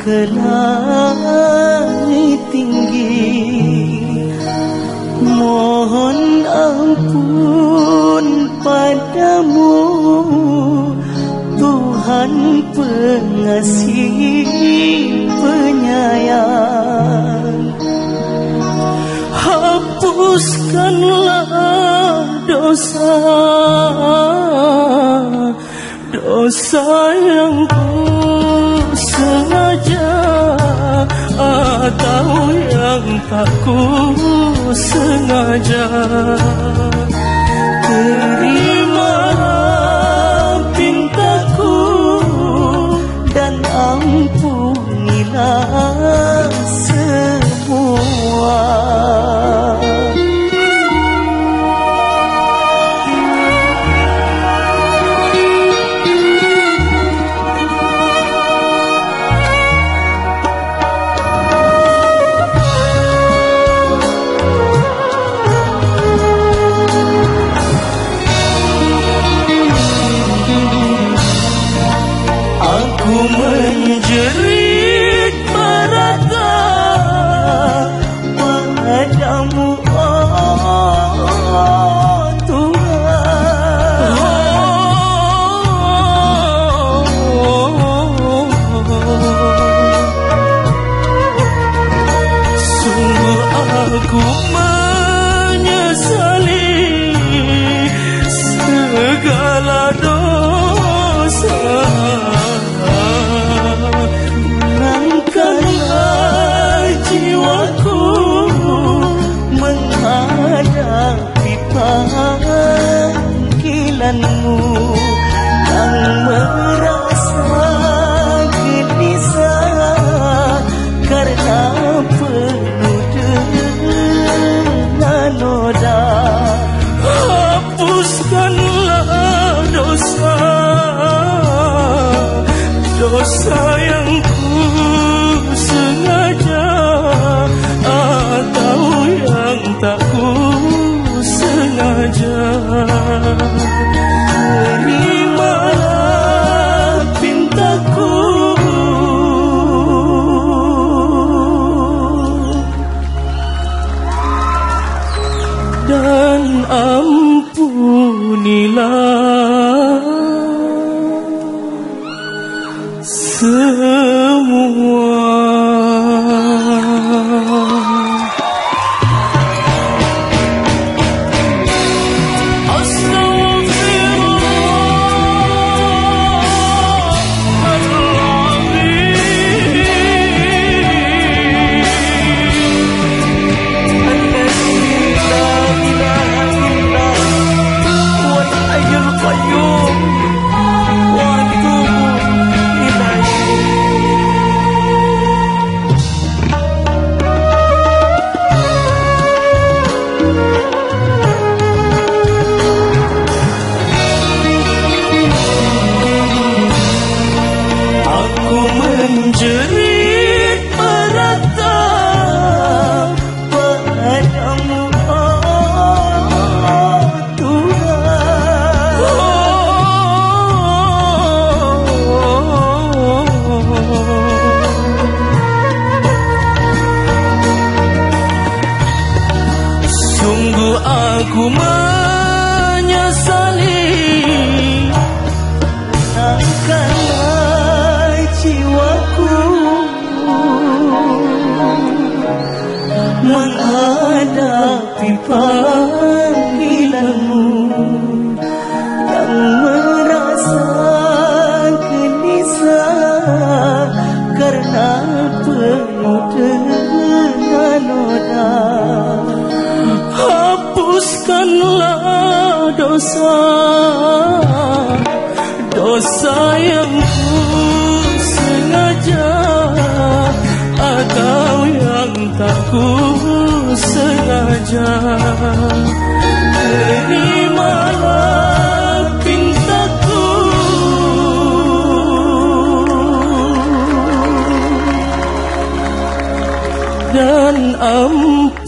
ke langit tinggi. Mohon ampun padamu Tuhan pengasih penyayang. Hapuskanlah dosa Dosa yang ku sengaja Atau yang tak ku sengaja. Terimalah zincir panggilanmu yang merasa gelisah karena penuh dengan noda. Hapuskanlah dosa dosa yang ku sengaja atau yang tak ku sengaja dan ampunilah acıdır ampunlah dosa. Dosa yang ku sengaja. Atau yang tak ku sengaja. Terimalah pintaku. Dan ampunilah